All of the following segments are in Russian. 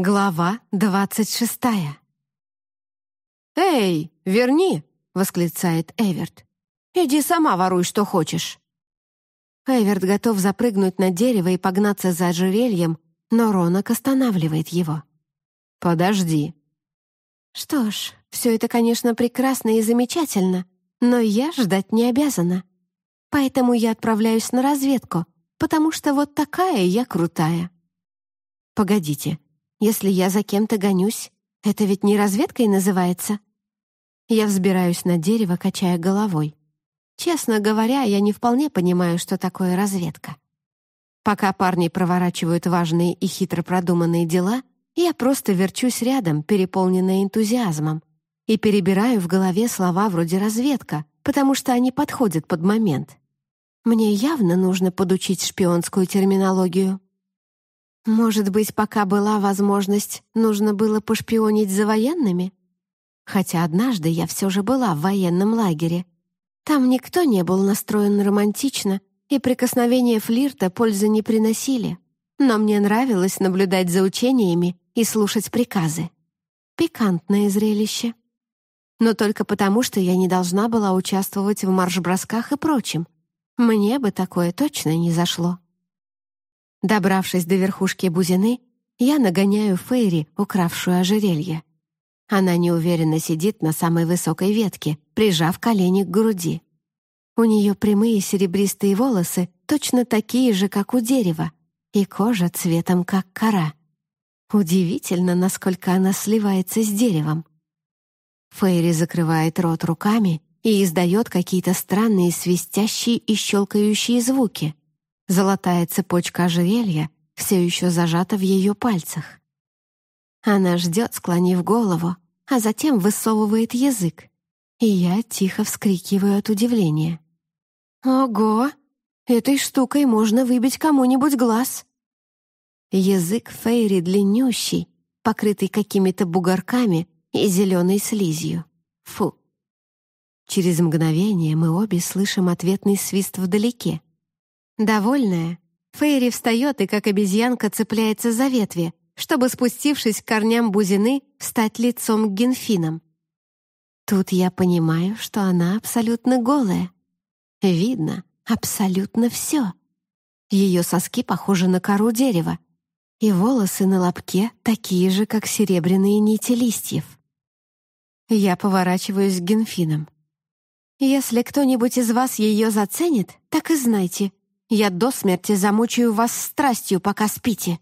Глава двадцать шестая. «Эй, верни!» — восклицает Эверт. «Иди сама воруй, что хочешь». Эверт готов запрыгнуть на дерево и погнаться за ожерельем, но Ронок останавливает его. «Подожди». Что ж, все это, конечно, прекрасно и замечательно, но я ждать не обязана. Поэтому я отправляюсь на разведку, потому что вот такая я крутая. Погодите, если я за кем-то гонюсь, это ведь не разведкой называется. Я взбираюсь на дерево, качая головой. Честно говоря, я не вполне понимаю, что такое разведка. Пока парни проворачивают важные и хитро продуманные дела, я просто верчусь рядом, переполненная энтузиазмом, и перебираю в голове слова вроде «разведка», потому что они подходят под момент. Мне явно нужно подучить шпионскую терминологию. Может быть, пока была возможность, нужно было пошпионить за военными? Хотя однажды я все же была в военном лагере. Там никто не был настроен романтично, и прикосновения флирта пользы не приносили. Но мне нравилось наблюдать за учениями и слушать приказы. Пикантное зрелище. Но только потому, что я не должна была участвовать в марш-бросках и прочем. Мне бы такое точно не зашло. Добравшись до верхушки бузины, я нагоняю Фейри, укравшую ожерелье. Она неуверенно сидит на самой высокой ветке, прижав колени к груди. У нее прямые серебристые волосы, точно такие же, как у дерева, и кожа цветом, как кора. Удивительно, насколько она сливается с деревом. Фейри закрывает рот руками и издает какие-то странные свистящие и щелкающие звуки. Золотая цепочка ожерелья все еще зажата в ее пальцах. Она ждет, склонив голову, а затем высовывает язык. И я тихо вскрикиваю от удивления. «Ого! Этой штукой можно выбить кому-нибудь глаз!» Язык Фейри длиннющий, покрытый какими-то бугорками и зеленой слизью. Фу! Через мгновение мы обе слышим ответный свист вдалеке. Довольная, Фейри встает и, как обезьянка, цепляется за ветви, чтобы, спустившись к корням бузины, встать лицом к генфинам. Тут я понимаю, что она абсолютно голая. Видно абсолютно все. Ее соски похожи на кору дерева, и волосы на лобке такие же, как серебряные нити листьев. Я поворачиваюсь к генфинам. Если кто-нибудь из вас ее заценит, так и знайте, я до смерти замучаю вас страстью, пока спите».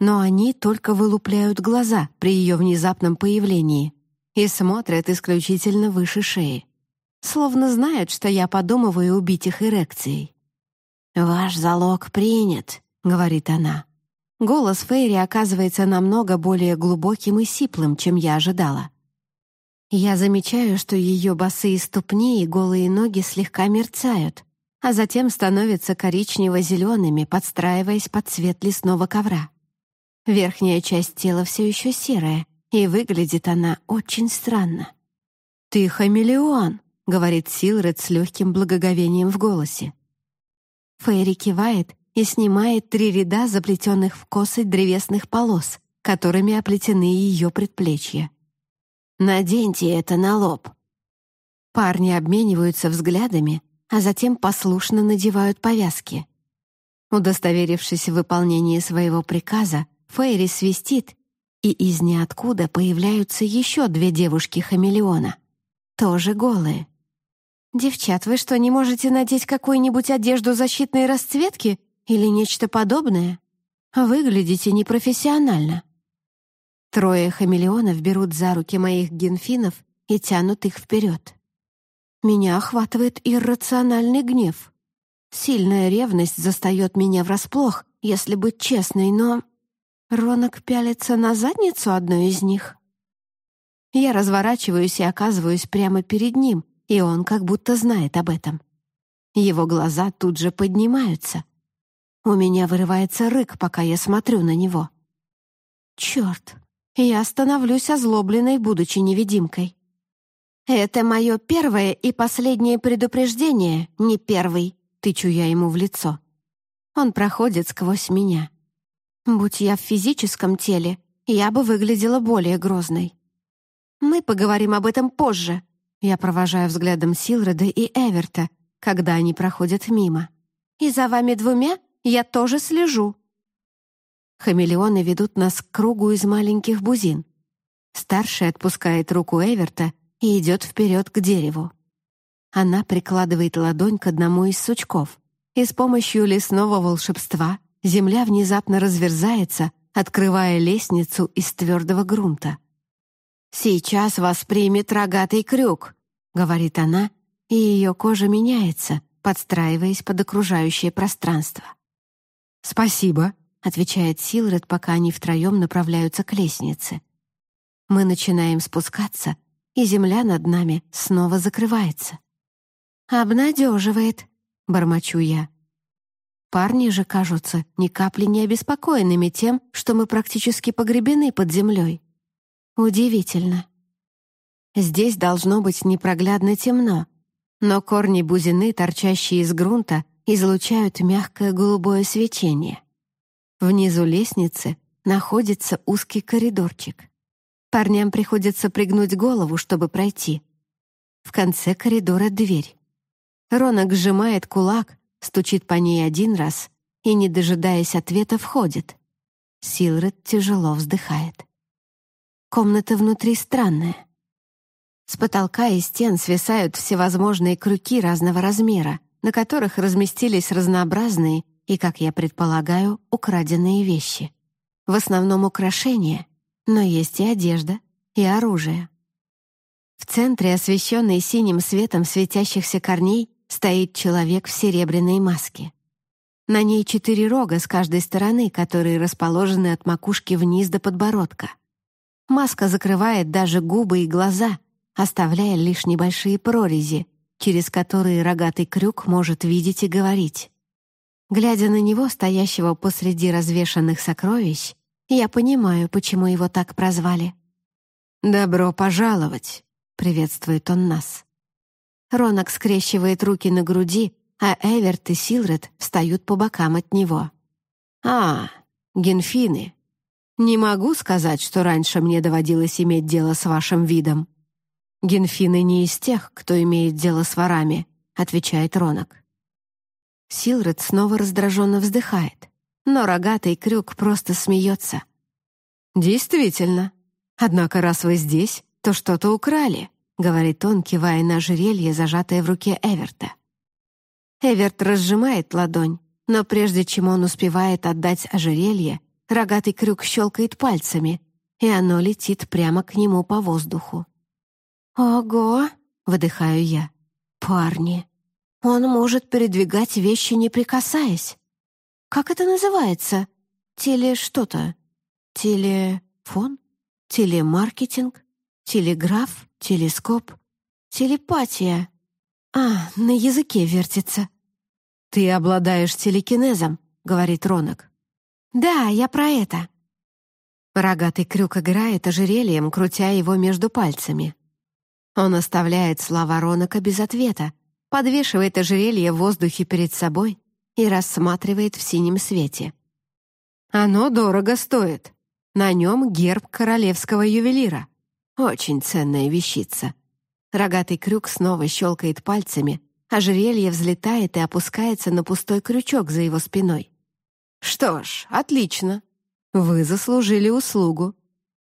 Но они только вылупляют глаза при ее внезапном появлении и смотрят исключительно выше шеи, словно знают, что я подумываю убить их эрекцией. «Ваш залог принят», — говорит она. Голос Фейри оказывается намного более глубоким и сиплым, чем я ожидала. Я замечаю, что ее босые ступни и голые ноги слегка мерцают, а затем становятся коричнево-зелеными, подстраиваясь под цвет лесного ковра. Верхняя часть тела все еще серая, и выглядит она очень странно. «Ты хамелеон», — говорит Силред с легким благоговением в голосе. Фейри кивает и снимает три ряда заплетенных в косы древесных полос, которыми оплетены ее предплечья. «Наденьте это на лоб». Парни обмениваются взглядами, а затем послушно надевают повязки. Удостоверившись в выполнении своего приказа, Фейри свистит, и из ниоткуда появляются еще две девушки-хамелеона, тоже голые. «Девчат, вы что, не можете надеть какую-нибудь одежду защитной расцветки или нечто подобное? Выглядите непрофессионально». Трое хамелеонов берут за руки моих генфинов и тянут их вперед. Меня охватывает иррациональный гнев. Сильная ревность застает меня врасплох, если быть честной, но... Ронок пялится на задницу одной из них. Я разворачиваюсь и оказываюсь прямо перед ним, и он как будто знает об этом. Его глаза тут же поднимаются. У меня вырывается рык, пока я смотрю на него. Черт, я становлюсь озлобленной, будучи невидимкой. «Это мое первое и последнее предупреждение, не первый», — тычу я ему в лицо. Он проходит сквозь меня. Будь я в физическом теле, я бы выглядела более грозной. Мы поговорим об этом позже. Я провожаю взглядом Силреда и Эверта, когда они проходят мимо. И за вами двумя я тоже слежу. Хамелеоны ведут нас к кругу из маленьких бузин. Старший отпускает руку Эверта и идет вперед к дереву. Она прикладывает ладонь к одному из сучков, и с помощью лесного волшебства земля внезапно разверзается, открывая лестницу из твердого грунта. «Сейчас вас примет рогатый крюк», — говорит она, и ее кожа меняется, подстраиваясь под окружающее пространство. «Спасибо», — отвечает Силред, пока они втроем направляются к лестнице. Мы начинаем спускаться, и земля над нами снова закрывается. «Обнадеживает», — бормочу я. Парни же кажутся ни капли не обеспокоенными тем, что мы практически погребены под землей. Удивительно. Здесь должно быть непроглядно темно, но корни бузины, торчащие из грунта, излучают мягкое голубое свечение. Внизу лестницы находится узкий коридорчик. Парням приходится пригнуть голову, чтобы пройти. В конце коридора дверь. Ронок сжимает кулак, стучит по ней один раз и, не дожидаясь ответа, входит. Силред тяжело вздыхает. Комната внутри странная. С потолка и стен свисают всевозможные крюки разного размера, на которых разместились разнообразные и, как я предполагаю, украденные вещи. В основном украшения, но есть и одежда, и оружие. В центре, освещенный синим светом светящихся корней, стоит человек в серебряной маске. На ней четыре рога с каждой стороны, которые расположены от макушки вниз до подбородка. Маска закрывает даже губы и глаза, оставляя лишь небольшие прорези, через которые рогатый крюк может видеть и говорить. Глядя на него, стоящего посреди развешанных сокровищ, я понимаю, почему его так прозвали. «Добро пожаловать!» — приветствует он нас. Ронок скрещивает руки на груди, а Эверт и Силред встают по бокам от него. «А, генфины!» Не могу сказать, что раньше мне доводилось иметь дело с вашим видом. Генфины не из тех, кто имеет дело с ворами, отвечает Ронок. Силред снова раздраженно вздыхает, но рогатый крюк просто смеется. Действительно. Однако раз вы здесь, то что-то украли, говорит он, кивая на ожерелье, зажатое в руке Эверта. Эверт разжимает ладонь, но прежде чем он успевает отдать ожерелье, Рогатый крюк щелкает пальцами, и оно летит прямо к нему по воздуху. «Ого!» — выдыхаю я. «Парни, он может передвигать вещи, не прикасаясь. Как это называется? Теле что-то? Телефон? Телемаркетинг? Телеграф? Телескоп? Телепатия? А, на языке вертится». «Ты обладаешь телекинезом», — говорит Ронок. «Да, я про это». Рогатый крюк играет ожерельем, крутя его между пальцами. Он оставляет слова Ронака без ответа, подвешивает ожерелье в воздухе перед собой и рассматривает в синем свете. Оно дорого стоит. На нем герб королевского ювелира. Очень ценная вещица. Рогатый крюк снова щелкает пальцами, ожерелье взлетает и опускается на пустой крючок за его спиной. Что ж, отлично. Вы заслужили услугу.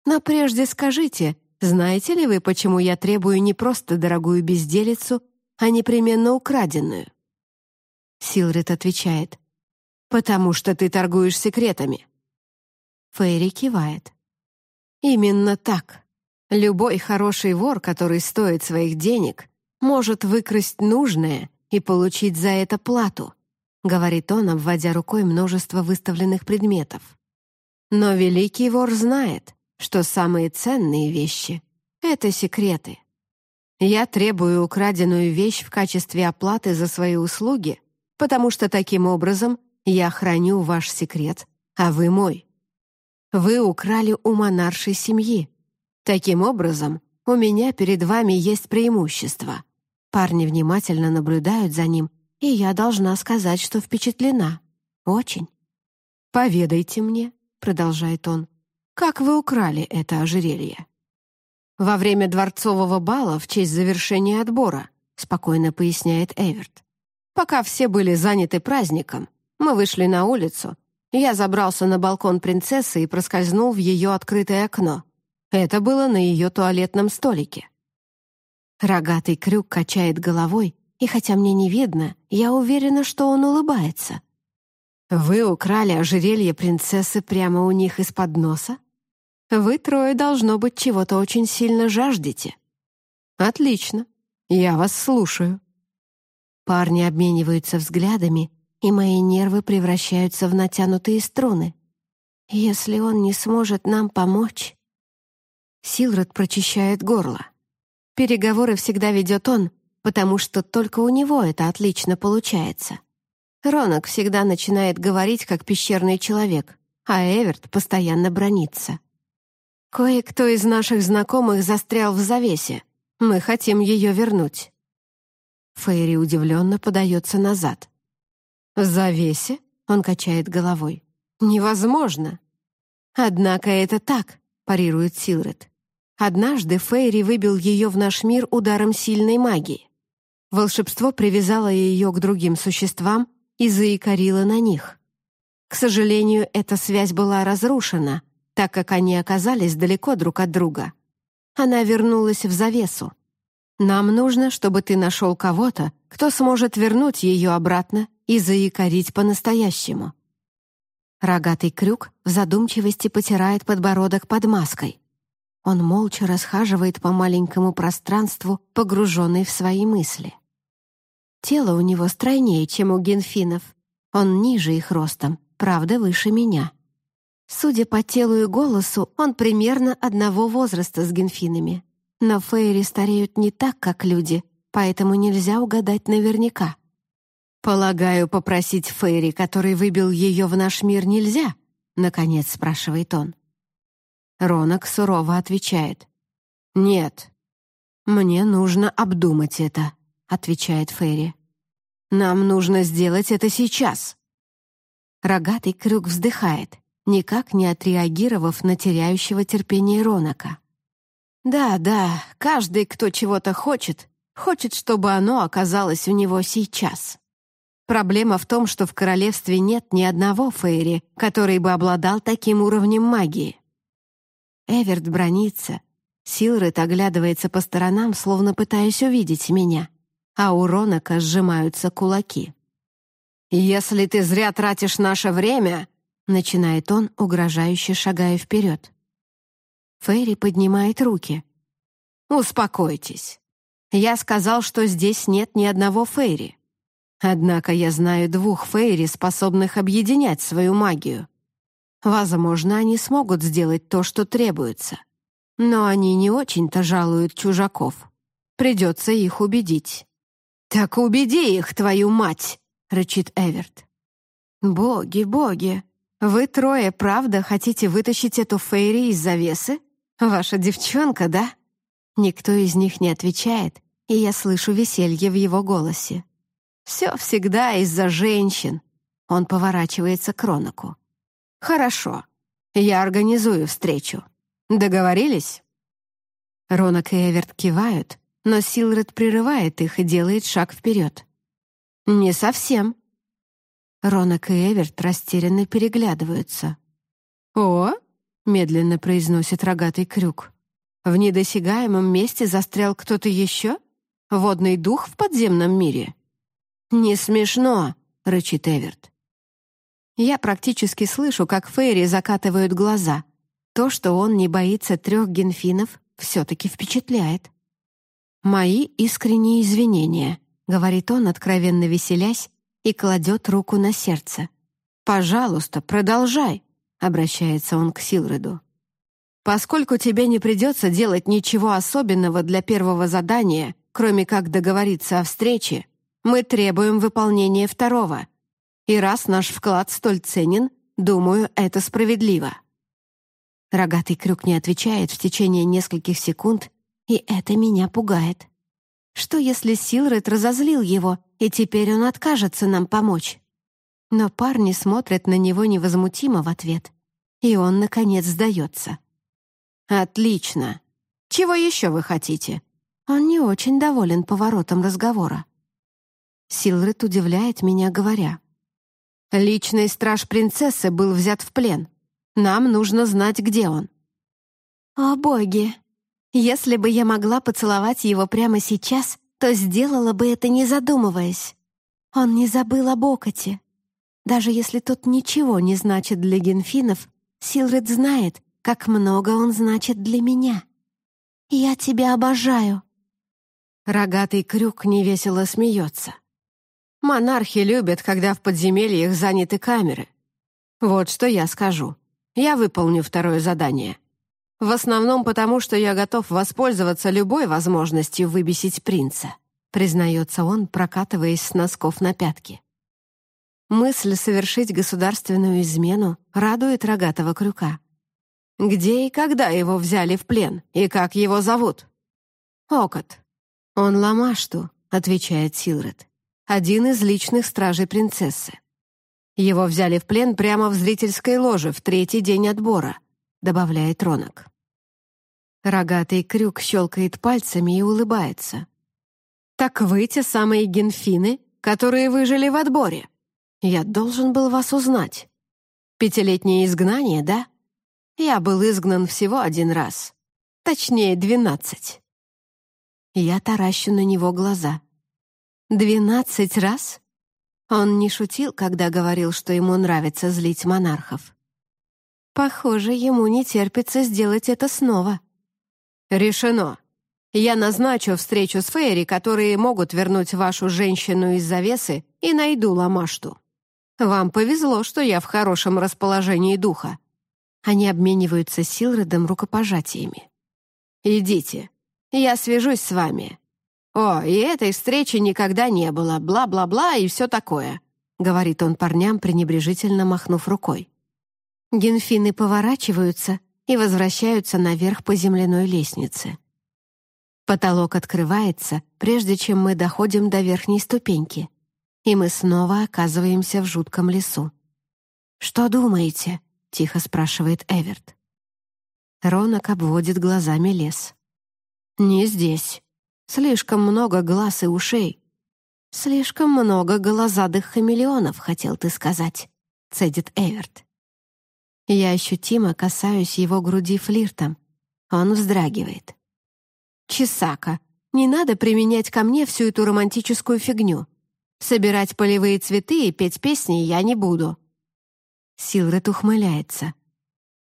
Но прежде скажите, знаете ли вы, почему я требую не просто дорогую безделицу, а непременно украденную? Силрит отвечает. «Потому что ты торгуешь секретами». Фейри кивает. «Именно так. Любой хороший вор, который стоит своих денег, может выкрасть нужное и получить за это плату говорит он, обводя рукой множество выставленных предметов. Но великий вор знает, что самые ценные вещи — это секреты. Я требую украденную вещь в качестве оплаты за свои услуги, потому что таким образом я храню ваш секрет, а вы мой. Вы украли у монаршей семьи. Таким образом, у меня перед вами есть преимущество. Парни внимательно наблюдают за ним, и я должна сказать, что впечатлена. Очень. «Поведайте мне», — продолжает он, Как вы украли это ожерелье?» «Во время дворцового бала в честь завершения отбора», спокойно поясняет Эверт. «Пока все были заняты праздником, мы вышли на улицу. Я забрался на балкон принцессы и проскользнул в ее открытое окно. Это было на ее туалетном столике». Рогатый крюк качает головой, и хотя мне не видно, я уверена, что он улыбается. «Вы украли ожерелье принцессы прямо у них из-под носа? Вы трое, должно быть, чего-то очень сильно жаждете». «Отлично. Я вас слушаю». Парни обмениваются взглядами, и мои нервы превращаются в натянутые струны. Если он не сможет нам помочь... Силред прочищает горло. Переговоры всегда ведет он, потому что только у него это отлично получается. Ронок всегда начинает говорить, как пещерный человек, а Эверт постоянно бронится. Кое-кто из наших знакомых застрял в завесе. Мы хотим ее вернуть. Фейри удивленно подается назад. «В завесе?» — он качает головой. «Невозможно!» «Однако это так», — парирует Силред. «Однажды Фейри выбил ее в наш мир ударом сильной магии. Волшебство привязало ее к другим существам и заикарило на них. К сожалению, эта связь была разрушена, так как они оказались далеко друг от друга. Она вернулась в завесу. Нам нужно, чтобы ты нашел кого-то, кто сможет вернуть ее обратно и заикарить по-настоящему. Рогатый крюк в задумчивости потирает подбородок под маской. Он молча расхаживает по маленькому пространству, погруженный в свои мысли. Тело у него стройнее, чем у генфинов. Он ниже их ростом, правда, выше меня. Судя по телу и голосу, он примерно одного возраста с генфинами. Но фейри стареют не так, как люди, поэтому нельзя угадать наверняка. «Полагаю, попросить Фейри, который выбил ее в наш мир, нельзя?» — наконец спрашивает он. Ронок сурово отвечает. «Нет, мне нужно обдумать это», — отвечает Фейри. «Нам нужно сделать это сейчас». Рогатый крюк вздыхает, никак не отреагировав на теряющего терпение Ронака. «Да, да, каждый, кто чего-то хочет, хочет, чтобы оно оказалось у него сейчас». Проблема в том, что в королевстве нет ни одного Фейри, который бы обладал таким уровнем магии. Эверт бронится. Силред оглядывается по сторонам, словно пытаясь увидеть меня, а у Ронака сжимаются кулаки. «Если ты зря тратишь наше время», — начинает он, угрожающе шагая вперед. Фейри поднимает руки. «Успокойтесь. Я сказал, что здесь нет ни одного Фейри. Однако я знаю двух Фейри, способных объединять свою магию. Возможно, они смогут сделать то, что требуется. Но они не очень-то жалуют чужаков. Придется их убедить. «Так убеди их, твою мать!» — рычит Эверт. «Боги, боги! Вы трое, правда, хотите вытащить эту Фейри из завесы? Ваша девчонка, да?» Никто из них не отвечает, и я слышу веселье в его голосе. «Все всегда из-за женщин!» Он поворачивается к Ронаку. «Хорошо. Я организую встречу. Договорились?» Ронок и Эверт кивают, но Силред прерывает их и делает шаг вперед. «Не совсем». Ронок и Эверт растерянно переглядываются. «О!» — медленно произносит рогатый крюк. «В недосягаемом месте застрял кто-то еще? Водный дух в подземном мире?» «Не смешно!» — рычит Эверт. Я практически слышу, как Фейри закатывают глаза. То, что он не боится трех генфинов, все-таки впечатляет. «Мои искренние извинения», — говорит он, откровенно веселясь, и кладет руку на сердце. «Пожалуйста, продолжай», — обращается он к Силреду. «Поскольку тебе не придется делать ничего особенного для первого задания, кроме как договориться о встрече, мы требуем выполнения второго, и раз наш вклад столь ценен, думаю, это справедливо». Рогатый крюк не отвечает в течение нескольких секунд, и это меня пугает. Что, если Силред разозлил его, и теперь он откажется нам помочь? Но парни смотрят на него невозмутимо в ответ. и он, наконец, сдается. «Отлично! Чего еще вы хотите?» Он не очень доволен поворотом разговора. Силред удивляет меня, говоря. «Личный страж принцессы был взят в плен. Нам нужно знать, где он». «О, боги! Если бы я могла поцеловать его прямо сейчас, то сделала бы это, не задумываясь. Он не забыл об Окоте. Даже если тот ничего не значит для генфинов, Силред знает, как много он значит для меня. Я тебя обожаю. Рогатый крюк невесело смеется. Монархи любят, когда в подземельях заняты камеры. Вот что я скажу. Я выполню второе задание. В основном потому, что я готов воспользоваться любой возможностью выбесить принца, признается он, прокатываясь с носков на пятки. Мысль совершить государственную измену радует рогатого крюка. Где и когда его взяли в плен, и как его зовут? Окот. «Он Ламашту», — отвечает Силред, один из личных стражей принцессы. Его взяли в плен прямо в зрительской ложе в третий день отбора, добавляет Ронок. Рогатый крюк щелкает пальцами и улыбается. «Так вы те самые генфины, которые выжили в отборе. Я должен был вас узнать. Пятилетнее изгнание, да? Я был изгнан всего один раз. Точнее, двенадцать. Я таращу на него глаза. «Двенадцать раз?» Он не шутил, когда говорил, что ему нравится злить монархов. Похоже, ему не терпится сделать это снова. «Решено. Я назначу встречу с Фейри, которые могут вернуть вашу женщину из завесы, и найду Ламашту. Вам повезло, что я в хорошем расположении духа». Они обмениваются Силредом рукопожатиями. «Идите, я свяжусь с вами. О, и этой встречи никогда не было, бла-бла-бла и все такое», — говорит он парням, пренебрежительно махнув рукой. Генфины поворачиваются и возвращаются наверх по земляной лестнице. Потолок открывается, прежде чем мы доходим до верхней ступеньки, и мы снова оказываемся в жутком лесу. «Что думаете?» — тихо спрашивает Эверт. Ронок обводит глазами лес. «Не здесь. Слишком много глаз и ушей». «Слишком много голозадых хамелеонов, хотел ты сказать», — цедит Эверт. Я ощутимо касаюсь его груди флиртом. Он вздрагивает. «Чесака, не надо применять ко мне всю эту романтическую фигню. Собирать полевые цветы и петь песни я не буду». Силред ухмыляется.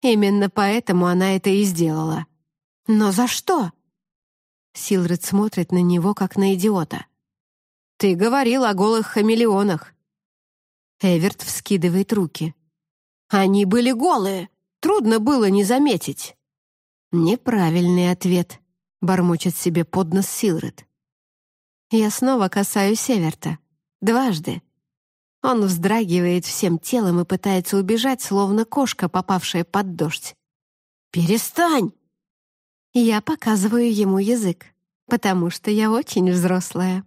Именно поэтому она это и сделала. «Но за что?» Силред смотрит на него, как на идиота. «Ты говорил о голых хамелеонах». Эверт вскидывает руки. «Они были голые. Трудно было не заметить». «Неправильный ответ», — бормочет себе под нос Силред. Я снова касаюсь Эверта. Дважды. Он вздрагивает всем телом и пытается убежать, словно кошка, попавшая под дождь. «Перестань!» Я показываю ему язык, потому что я очень взрослая.